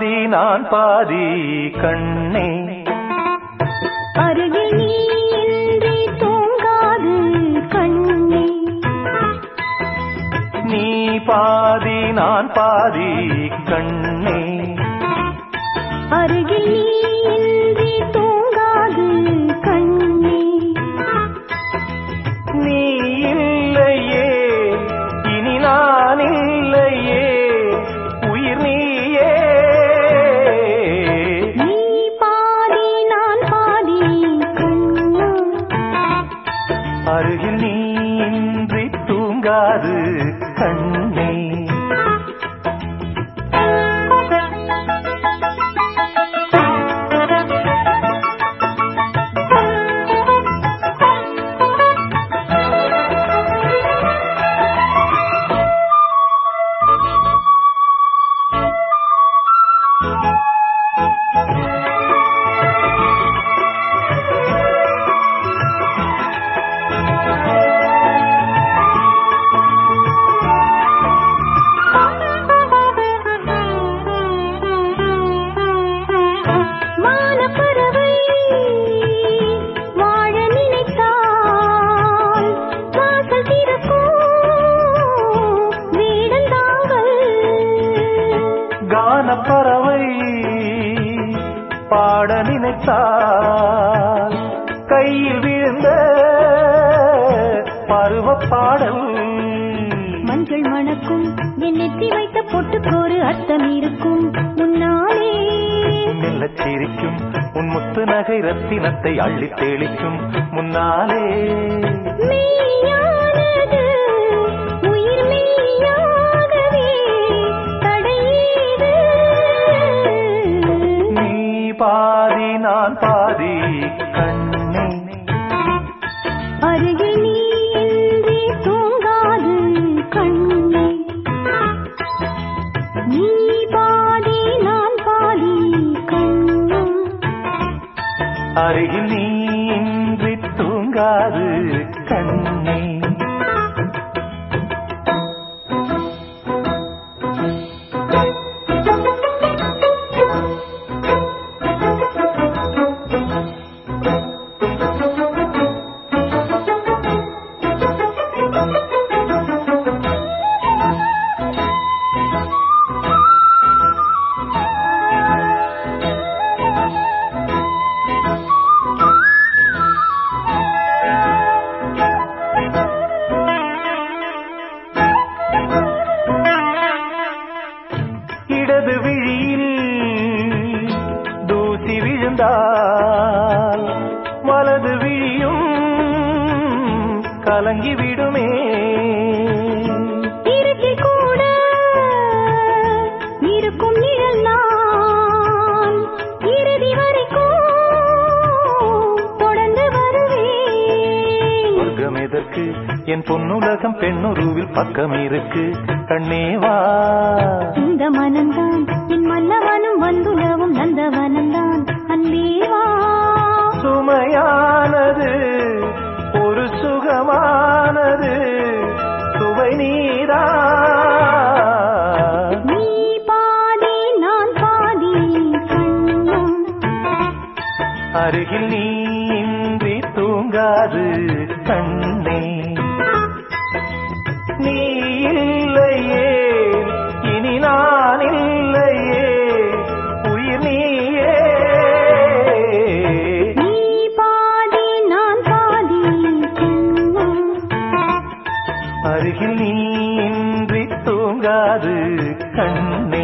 பாதி நான் பாதி கண்ணே. அருகில் நீ தூங்காது கண்ணே. நீ பாதி நான் பாதி கண்ணே. அருகில் நீ தூங்காது கண்ணே. பாட நினைத்தால் கையில் விழுந்த பருவ பாடல். மஞ்சள் மணக்கும் என் நெற்றி வைத்த பொட்டுக்கோரு அர்த்தம் இருக்கும். முன்னாலே சிரிக்கும் உன் முத்து நகை ரத்தினத்தை அள்ளித் தெளிக்கும். முன்னாலே உயிர் மெய்யாகவே அருகில் நீ இன்றி தூங்காது. வரைக்கும் தொடர்ந்து வருவேன். சொர்க்கம் எதற்கு என் பொன்னுலகம் பெண்ணுருவில் பக்கம் இருக்கு. கண்ணேவா இந்த மனம்தான் என் மன்னவனும் வந்துலவும் நந்தவனம்தான். அன்பேவா சுமையானது ஒரு சுகமானது சுவை நீரா அருகில் நீ இன்றி தூங்காது கண்ணே தூங்காது கண்ணே.